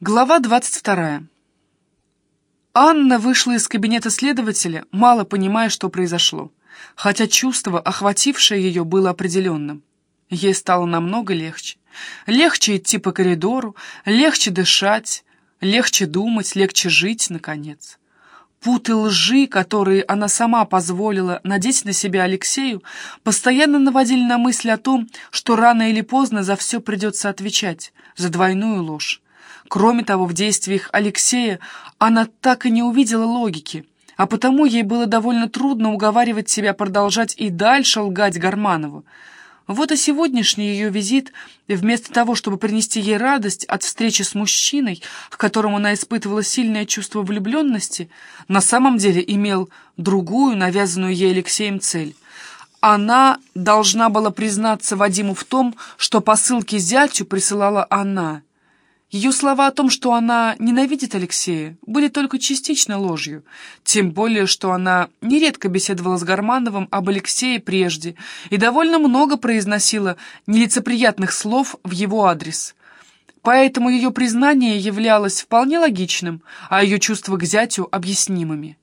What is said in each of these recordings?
Глава 22. Анна вышла из кабинета следователя, мало понимая, что произошло, хотя чувство, охватившее ее, было определенным. Ей стало намного легче. Легче идти по коридору, легче дышать, легче думать, легче жить, наконец. Путы лжи, которые она сама позволила надеть на себя Алексею, постоянно наводили на мысль о том, что рано или поздно за все придется отвечать, за двойную ложь Кроме того, в действиях Алексея она так и не увидела логики, а потому ей было довольно трудно уговаривать себя продолжать и дальше лгать Гарманову. Вот и сегодняшний ее визит, вместо того, чтобы принести ей радость от встречи с мужчиной, к которому она испытывала сильное чувство влюбленности, на самом деле имел другую, навязанную ей Алексеем цель. Она должна была признаться Вадиму в том, что посылки зятю присылала она — ее слова о том, что она ненавидит Алексея, были только частично ложью, тем более, что она нередко беседовала с Гармановым об Алексее прежде и довольно много произносила нелицеприятных слов в его адрес. Поэтому ее признание являлось вполне логичным, а ее чувства к зятю объяснимыми.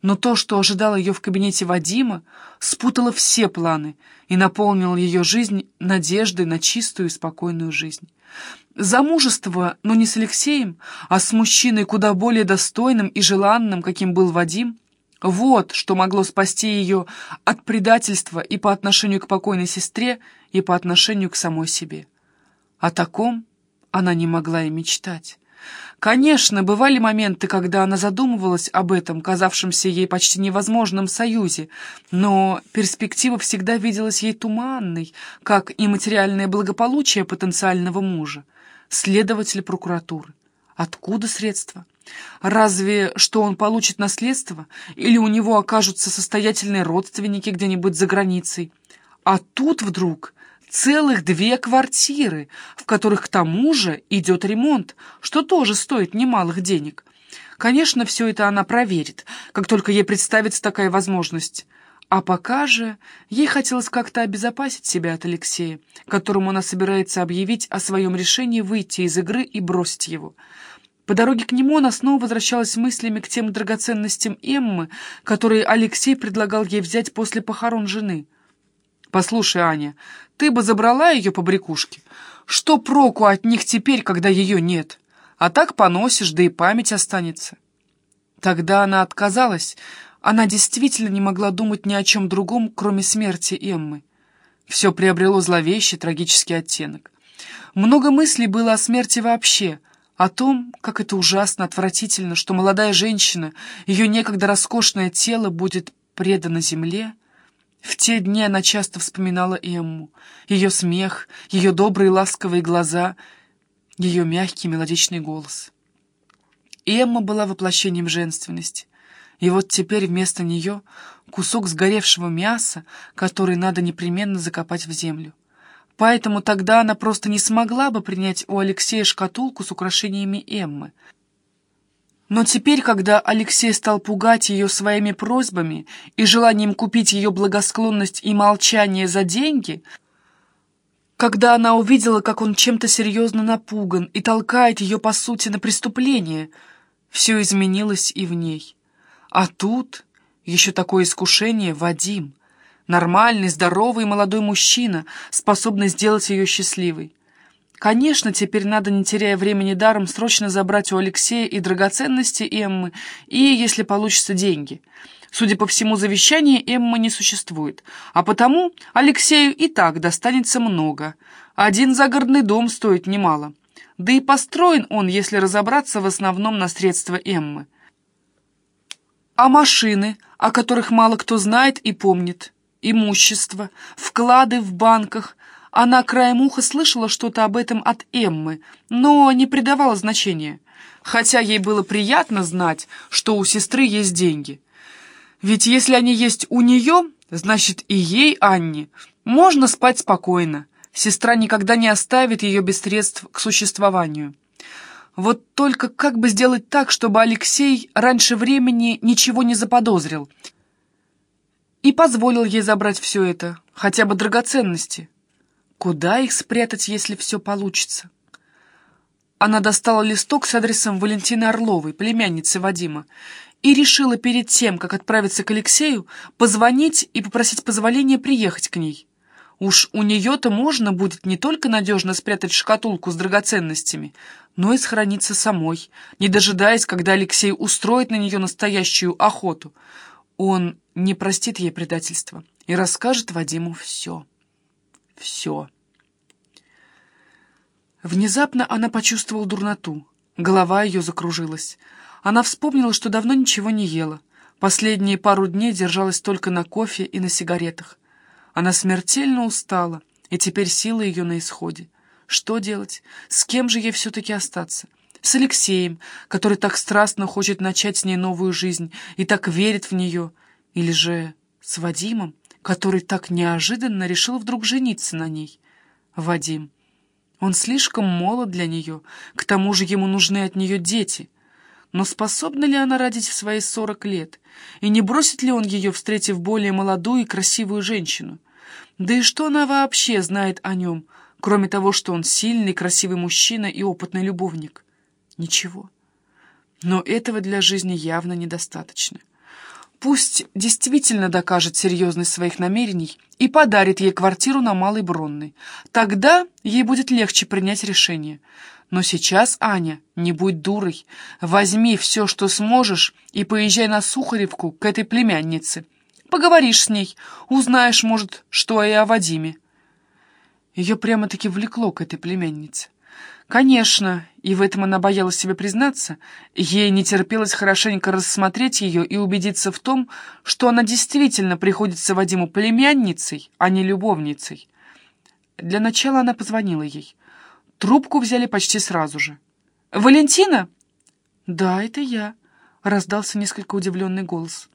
Но то, что ожидало ее в кабинете Вадима, спутало все планы и наполнило ее жизнь надеждой на чистую и спокойную жизнь. Замужество, но не с Алексеем, а с мужчиной куда более достойным и желанным, каким был Вадим, вот что могло спасти ее от предательства и по отношению к покойной сестре, и по отношению к самой себе. О таком она не могла и мечтать. Конечно, бывали моменты, когда она задумывалась об этом, казавшемся ей почти невозможном союзе, но перспектива всегда виделась ей туманной, как и материальное благополучие потенциального мужа следователь прокуратуры. Откуда средства? Разве что он получит наследство, или у него окажутся состоятельные родственники где-нибудь за границей. А тут вдруг целых две квартиры, в которых к тому же идет ремонт, что тоже стоит немалых денег. Конечно, все это она проверит, как только ей представится такая возможность. А пока же ей хотелось как-то обезопасить себя от Алексея, которому она собирается объявить о своем решении выйти из игры и бросить его. По дороге к нему она снова возвращалась мыслями к тем драгоценностям Эммы, которые Алексей предлагал ей взять после похорон жены. «Послушай, Аня, ты бы забрала ее по брякушке. Что проку от них теперь, когда ее нет? А так поносишь, да и память останется». Тогда она отказалась, она действительно не могла думать ни о чем другом, кроме смерти Эммы. Все приобрело зловещий, трагический оттенок. Много мыслей было о смерти вообще, о том, как это ужасно, отвратительно, что молодая женщина, ее некогда роскошное тело будет предано земле. В те дни она часто вспоминала Эмму, ее смех, ее добрые ласковые глаза, ее мягкий мелодичный голос. Эмма была воплощением женственности — и вот теперь вместо нее кусок сгоревшего мяса, который надо непременно закопать в землю. Поэтому тогда она просто не смогла бы принять у Алексея шкатулку с украшениями Эммы. Но теперь, когда Алексей стал пугать ее своими просьбами и желанием купить ее благосклонность и молчание за деньги, когда она увидела, как он чем-то серьезно напуган и толкает ее, по сути, на преступление, все изменилось и в ней. А тут еще такое искушение Вадим. Нормальный, здоровый молодой мужчина, способный сделать ее счастливой. Конечно, теперь надо, не теряя времени даром, срочно забрать у Алексея и драгоценности Эммы, и, если получится, деньги. Судя по всему, завещания Эммы не существует, а потому Алексею и так достанется много. Один загородный дом стоит немало. Да и построен он, если разобраться, в основном на средства Эммы. А машины, о которых мало кто знает и помнит? Имущество, вклады в банках. Она краем уха слышала что-то об этом от Эммы, но не придавала значения. Хотя ей было приятно знать, что у сестры есть деньги. Ведь если они есть у нее, значит и ей, Анне, можно спать спокойно. Сестра никогда не оставит ее без средств к существованию. Вот только как бы сделать так, чтобы Алексей раньше времени ничего не заподозрил и позволил ей забрать все это, хотя бы драгоценности? Куда их спрятать, если все получится? Она достала листок с адресом Валентины Орловой, племянницы Вадима, и решила перед тем, как отправиться к Алексею, позвонить и попросить позволения приехать к ней. Уж у нее-то можно будет не только надежно спрятать шкатулку с драгоценностями, но и сохраниться самой, не дожидаясь, когда Алексей устроит на нее настоящую охоту. Он не простит ей предательства и расскажет Вадиму все. Все. Внезапно она почувствовала дурноту. Голова ее закружилась. Она вспомнила, что давно ничего не ела. Последние пару дней держалась только на кофе и на сигаретах. Она смертельно устала, и теперь сила ее на исходе. Что делать? С кем же ей все-таки остаться? С Алексеем, который так страстно хочет начать с ней новую жизнь и так верит в нее. Или же с Вадимом, который так неожиданно решил вдруг жениться на ней. Вадим. Он слишком молод для нее, к тому же ему нужны от нее дети. Но способна ли она родить в свои сорок лет? И не бросит ли он ее, встретив более молодую и красивую женщину? Да и что она вообще знает о нем, кроме того, что он сильный, красивый мужчина и опытный любовник? Ничего. Но этого для жизни явно недостаточно. Пусть действительно докажет серьезность своих намерений и подарит ей квартиру на Малой Бронной. Тогда ей будет легче принять решение. Но сейчас, Аня, не будь дурой. Возьми все, что сможешь, и поезжай на Сухаревку к этой племяннице. Поговоришь с ней, узнаешь, может, что и о Вадиме. Ее прямо-таки влекло к этой племяннице. Конечно, и в этом она боялась себе признаться, ей не терпелось хорошенько рассмотреть ее и убедиться в том, что она действительно приходится Вадиму племянницей, а не любовницей. Для начала она позвонила ей. Трубку взяли почти сразу же. «Валентина?» «Да, это я», — раздался несколько удивленный голос.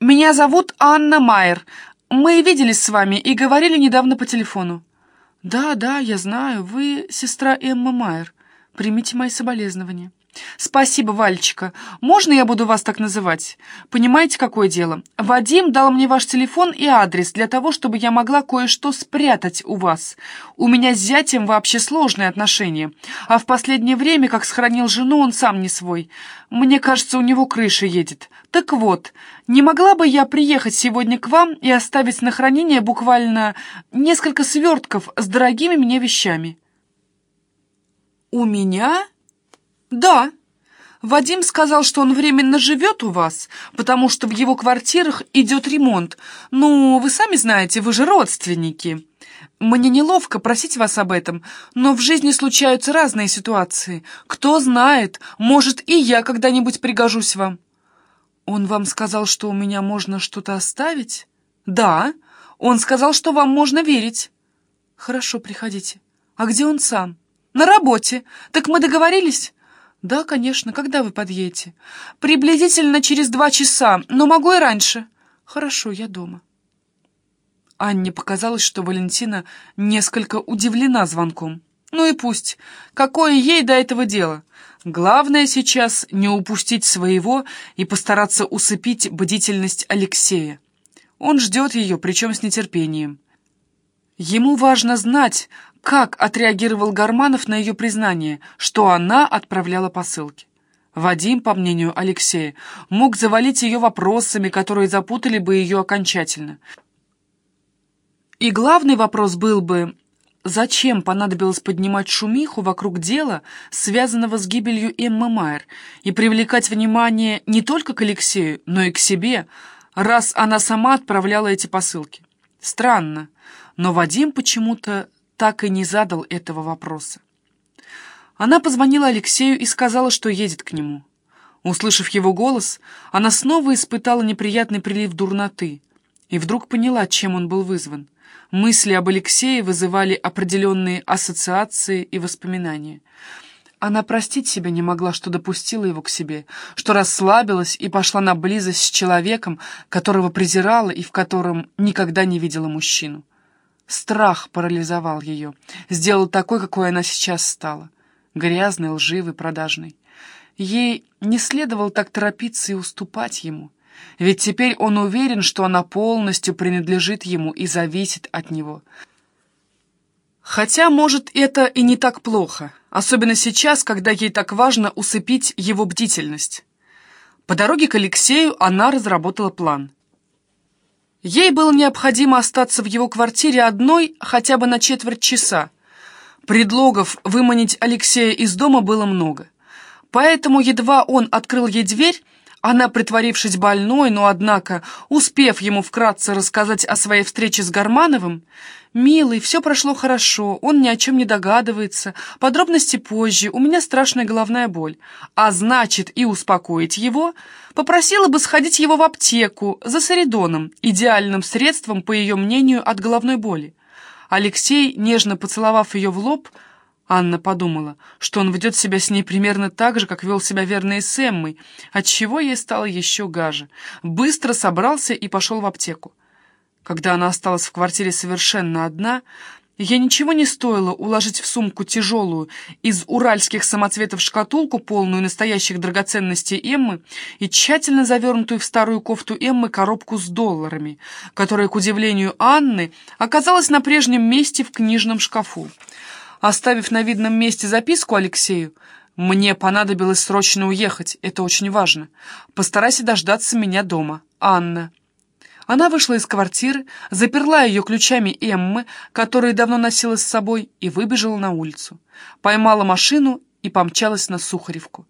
«Меня зовут Анна Майер. Мы виделись с вами и говорили недавно по телефону». «Да, да, я знаю, вы сестра Эмма Майер. Примите мои соболезнования». «Спасибо, Вальчика. Можно я буду вас так называть? Понимаете, какое дело? Вадим дал мне ваш телефон и адрес для того, чтобы я могла кое-что спрятать у вас. У меня с зятем вообще сложные отношения, а в последнее время, как сохранил жену, он сам не свой. Мне кажется, у него крыша едет. Так вот, не могла бы я приехать сегодня к вам и оставить на хранение буквально несколько свертков с дорогими мне вещами?» «У меня?» «Да. Вадим сказал, что он временно живет у вас, потому что в его квартирах идет ремонт. Ну, вы сами знаете, вы же родственники. Мне неловко просить вас об этом, но в жизни случаются разные ситуации. Кто знает, может, и я когда-нибудь пригожусь вам». «Он вам сказал, что у меня можно что-то оставить?» «Да. Он сказал, что вам можно верить». «Хорошо, приходите. А где он сам?» «На работе. Так мы договорились?» «Да, конечно. Когда вы подъедете?» «Приблизительно через два часа, но могу и раньше». «Хорошо, я дома». Анне показалось, что Валентина несколько удивлена звонком. Ну и пусть. Какое ей до этого дело? Главное сейчас не упустить своего и постараться усыпить бдительность Алексея. Он ждет ее, причем с нетерпением. Ему важно знать, как отреагировал Гарманов на ее признание, что она отправляла посылки. Вадим, по мнению Алексея, мог завалить ее вопросами, которые запутали бы ее окончательно. И главный вопрос был бы, зачем понадобилось поднимать шумиху вокруг дела, связанного с гибелью Эммы Майер, и привлекать внимание не только к Алексею, но и к себе, раз она сама отправляла эти посылки. Странно, но Вадим почему-то так и не задал этого вопроса. Она позвонила Алексею и сказала, что едет к нему. Услышав его голос, она снова испытала неприятный прилив дурноты и вдруг поняла, чем он был вызван. Мысли об Алексее вызывали определенные ассоциации и воспоминания. Она простить себя не могла, что допустила его к себе, что расслабилась и пошла на близость с человеком, которого презирала и в котором никогда не видела мужчину. Страх парализовал ее, сделал такой, какой она сейчас стала. Грязной, лживой, продажной. Ей не следовало так торопиться и уступать ему. Ведь теперь он уверен, что она полностью принадлежит ему и зависит от него. Хотя, может, это и не так плохо, особенно сейчас, когда ей так важно усыпить его бдительность. По дороге к Алексею она разработала план. Ей было необходимо остаться в его квартире одной хотя бы на четверть часа. Предлогов выманить Алексея из дома было много. Поэтому едва он открыл ей дверь, она, притворившись больной, но, однако, успев ему вкратце рассказать о своей встрече с Гармановым, «Милый, все прошло хорошо, он ни о чем не догадывается, подробности позже, у меня страшная головная боль. А значит, и успокоить его, попросила бы сходить его в аптеку за Саридоном, идеальным средством, по ее мнению, от головной боли». Алексей, нежно поцеловав ее в лоб, Анна подумала, что он ведет себя с ней примерно так же, как вел себя верный с Эммой, отчего ей стало еще гаже. Быстро собрался и пошел в аптеку. Когда она осталась в квартире совершенно одна, ей ничего не стоило уложить в сумку тяжелую из уральских самоцветов шкатулку, полную настоящих драгоценностей Эммы, и тщательно завернутую в старую кофту Эммы коробку с долларами, которая, к удивлению Анны, оказалась на прежнем месте в книжном шкафу. Оставив на видном месте записку Алексею, «Мне понадобилось срочно уехать, это очень важно. Постарайся дождаться меня дома. Анна». Она вышла из квартиры, заперла ее ключами Эммы, которые давно носила с собой, и выбежала на улицу. Поймала машину и помчалась на Сухаревку.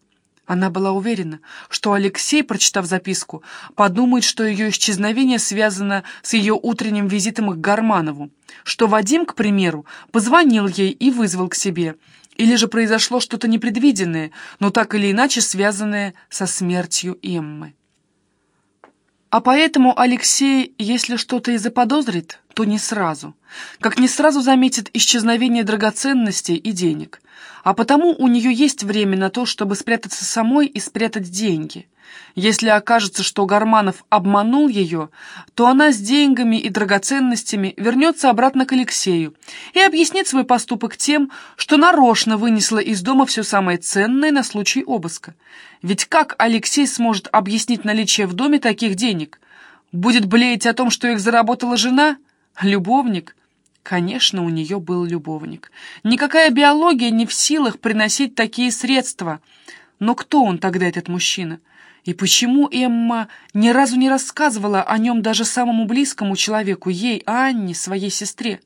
Она была уверена, что Алексей, прочитав записку, подумает, что ее исчезновение связано с ее утренним визитом к Гарманову, что Вадим, к примеру, позвонил ей и вызвал к себе, или же произошло что-то непредвиденное, но так или иначе связанное со смертью Эммы. А поэтому Алексей, если что-то и заподозрит, то не сразу. Как не сразу заметит исчезновение драгоценностей и денег. А потому у нее есть время на то, чтобы спрятаться самой и спрятать деньги. Если окажется, что Гарманов обманул ее, то она с деньгами и драгоценностями вернется обратно к Алексею и объяснит свой поступок тем, что нарочно вынесла из дома все самое ценное на случай обыска. Ведь как Алексей сможет объяснить наличие в доме таких денег? Будет блеять о том, что их заработала жена? Любовник? Конечно, у нее был любовник. Никакая биология не в силах приносить такие средства. Но кто он тогда, этот мужчина? И почему Эмма ни разу не рассказывала о нем даже самому близкому человеку, ей, Анне, своей сестре?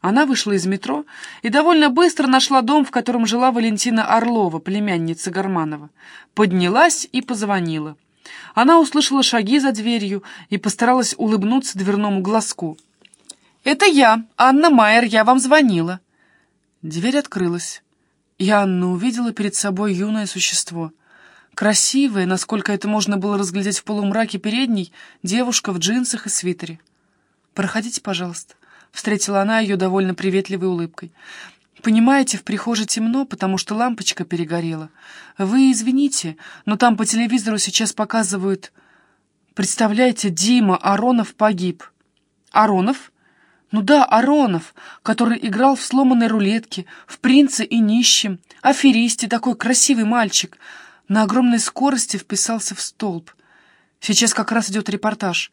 Она вышла из метро и довольно быстро нашла дом, в котором жила Валентина Орлова, племянница Гарманова. Поднялась и позвонила. Она услышала шаги за дверью и постаралась улыбнуться дверному глазку. «Это я, Анна Майер, я вам звонила». Дверь открылась, и Анна увидела перед собой юное существо. Красивая, насколько это можно было разглядеть в полумраке передней, девушка в джинсах и свитере. «Проходите, пожалуйста», — встретила она ее довольно приветливой улыбкой. «Понимаете, в прихожей темно, потому что лампочка перегорела. Вы извините, но там по телевизору сейчас показывают... Представляете, Дима Аронов погиб». «Аронов?» «Ну да, Аронов, который играл в сломанной рулетке, в «Принце и нищем», аферисте, такой красивый мальчик» на огромной скорости вписался в столб. Сейчас как раз идет репортаж.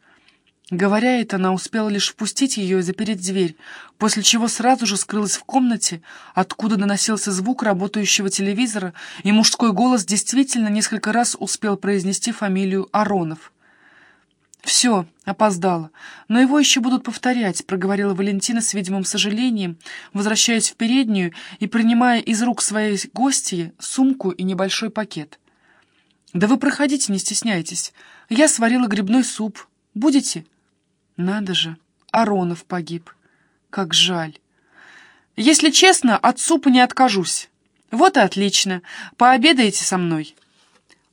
Говоря это, она успела лишь впустить ее и запереть дверь, после чего сразу же скрылась в комнате, откуда доносился звук работающего телевизора, и мужской голос действительно несколько раз успел произнести фамилию Аронов. «Все, опоздала. Но его еще будут повторять», — проговорила Валентина с видимым сожалением, возвращаясь в переднюю и принимая из рук своей гостьи сумку и небольшой пакет. «Да вы проходите, не стесняйтесь. Я сварила грибной суп. Будете?» «Надо же, Аронов погиб. Как жаль. Если честно, от супа не откажусь. Вот и отлично. Пообедаете со мной».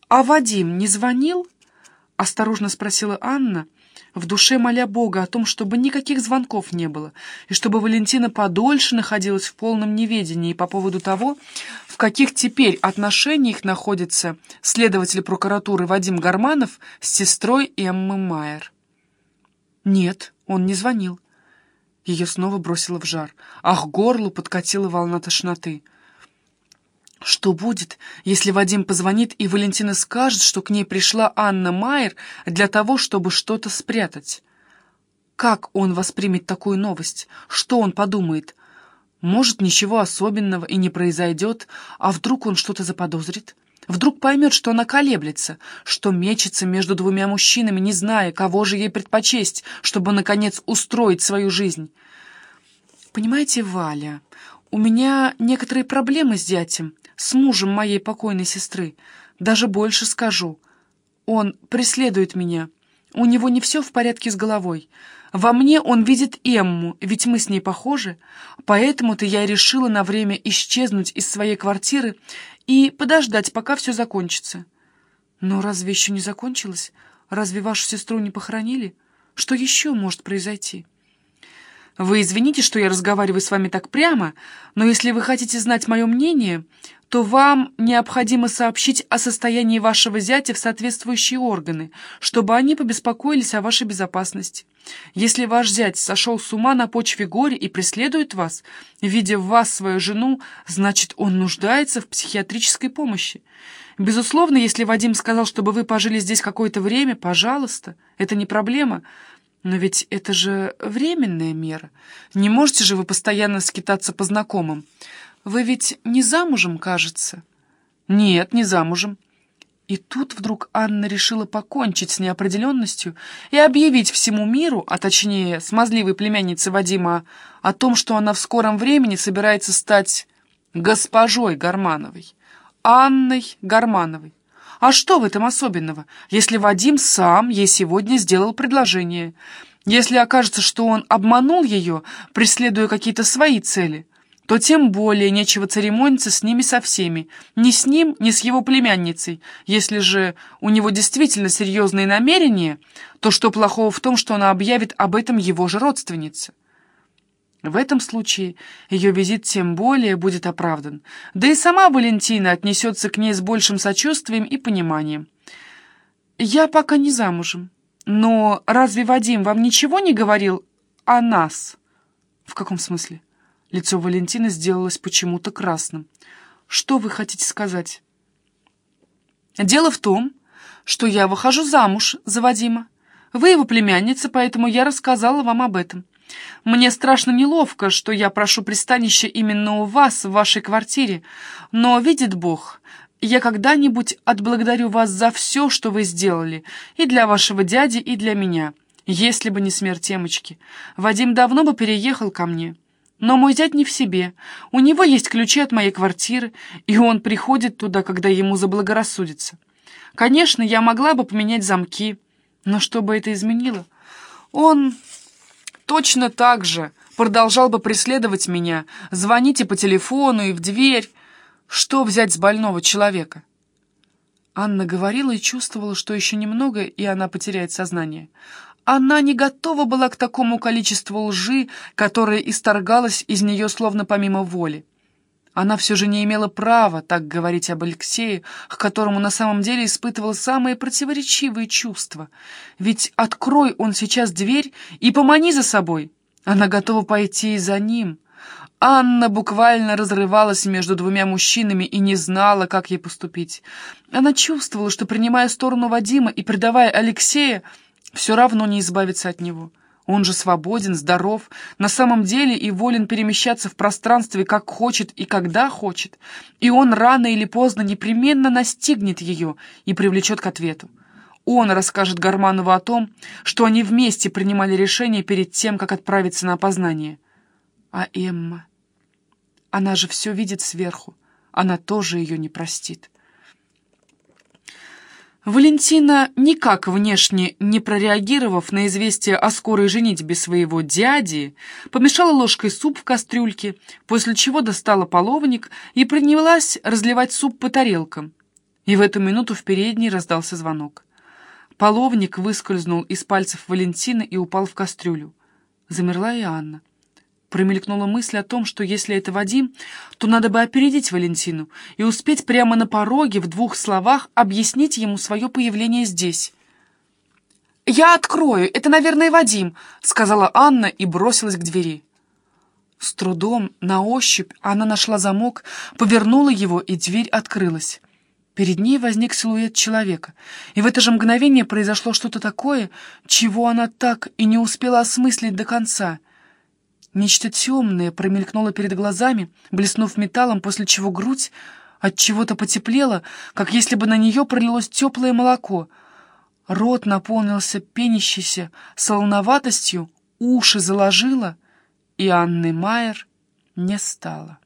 «А Вадим не звонил?» — осторожно спросила Анна, в душе моля Бога о том, чтобы никаких звонков не было, и чтобы Валентина подольше находилась в полном неведении по поводу того, в каких теперь отношениях находится следователь прокуратуры Вадим Гарманов с сестрой Эммы Майер. Нет, он не звонил. Ее снова бросило в жар, ах, горлу подкатила волна тошноты. Что будет, если Вадим позвонит, и Валентина скажет, что к ней пришла Анна Майер для того, чтобы что-то спрятать? Как он воспримет такую новость? Что он подумает? Может, ничего особенного и не произойдет, а вдруг он что-то заподозрит? Вдруг поймет, что она колеблется, что мечется между двумя мужчинами, не зная, кого же ей предпочесть, чтобы, наконец, устроить свою жизнь. Понимаете, Валя, у меня некоторые проблемы с дядем, с мужем моей покойной сестры. Даже больше скажу. Он преследует меня. У него не все в порядке с головой. Во мне он видит Эмму, ведь мы с ней похожи. Поэтому-то я решила на время исчезнуть из своей квартиры и подождать, пока все закончится. Но разве еще не закончилось? Разве вашу сестру не похоронили? Что еще может произойти? Вы извините, что я разговариваю с вами так прямо, но если вы хотите знать мое мнение, то вам необходимо сообщить о состоянии вашего зятя в соответствующие органы, чтобы они побеспокоились о вашей безопасности. Если ваш зять сошел с ума на почве горя и преследует вас, видя в вас свою жену, значит, он нуждается в психиатрической помощи. Безусловно, если Вадим сказал, чтобы вы пожили здесь какое-то время, пожалуйста, это не проблема. Но ведь это же временная мера. Не можете же вы постоянно скитаться по знакомым. Вы ведь не замужем, кажется?» «Нет, не замужем». И тут вдруг Анна решила покончить с неопределенностью и объявить всему миру, а точнее смазливой племяннице Вадима, о том, что она в скором времени собирается стать госпожой Гармановой, Анной Гармановой. А что в этом особенного, если Вадим сам ей сегодня сделал предложение? Если окажется, что он обманул ее, преследуя какие-то свои цели – то тем более нечего церемониться с ними со всеми, ни с ним, ни с его племянницей. Если же у него действительно серьезные намерения, то что плохого в том, что она объявит об этом его же родственнице? В этом случае ее визит тем более будет оправдан, да и сама Валентина отнесется к ней с большим сочувствием и пониманием. «Я пока не замужем, но разве Вадим вам ничего не говорил о нас?» «В каком смысле?» Лицо Валентины сделалось почему-то красным. «Что вы хотите сказать?» «Дело в том, что я выхожу замуж за Вадима. Вы его племянница, поэтому я рассказала вам об этом. Мне страшно неловко, что я прошу пристанища именно у вас, в вашей квартире, но, видит Бог, я когда-нибудь отблагодарю вас за все, что вы сделали, и для вашего дяди, и для меня. Если бы не смерть Темочки, Вадим давно бы переехал ко мне». Но мой зять не в себе. У него есть ключи от моей квартиры, и он приходит туда, когда ему заблагорассудится. Конечно, я могла бы поменять замки, но что бы это изменило? Он точно так же продолжал бы преследовать меня, звоните по телефону и в дверь. Что взять с больного человека? Анна говорила и чувствовала, что еще немного, и она потеряет сознание. Она не готова была к такому количеству лжи, которое исторгалось из нее словно помимо воли. Она все же не имела права так говорить об Алексее, к которому на самом деле испытывал самые противоречивые чувства. Ведь открой он сейчас дверь и помани за собой. Она готова пойти и за ним. Анна буквально разрывалась между двумя мужчинами и не знала, как ей поступить. Она чувствовала, что, принимая сторону Вадима и предавая Алексея, все равно не избавиться от него. Он же свободен, здоров, на самом деле и волен перемещаться в пространстве как хочет и когда хочет, и он рано или поздно непременно настигнет ее и привлечет к ответу. Он расскажет Гарманову о том, что они вместе принимали решение перед тем, как отправиться на опознание. А Эмма... Она же все видит сверху, она тоже ее не простит. Валентина, никак внешне не прореагировав на известие о скорой женитьбе своего дяди, помешала ложкой суп в кастрюльке, после чего достала половник и принялась разливать суп по тарелкам. И в эту минуту в передней раздался звонок. Половник выскользнул из пальцев Валентины и упал в кастрюлю. Замерла и Анна. Промелькнула мысль о том, что если это Вадим, то надо бы опередить Валентину и успеть прямо на пороге в двух словах объяснить ему свое появление здесь. «Я открою, это, наверное, Вадим», — сказала Анна и бросилась к двери. С трудом, на ощупь, она нашла замок, повернула его, и дверь открылась. Перед ней возник силуэт человека, и в это же мгновение произошло что-то такое, чего она так и не успела осмыслить до конца — Нечто темное промелькнуло перед глазами, блеснув металлом, после чего грудь от чего-то потеплела, как если бы на нее пролилось теплое молоко. Рот наполнился пенящейся солоноватостью, уши заложило, и Анны Майер не стало.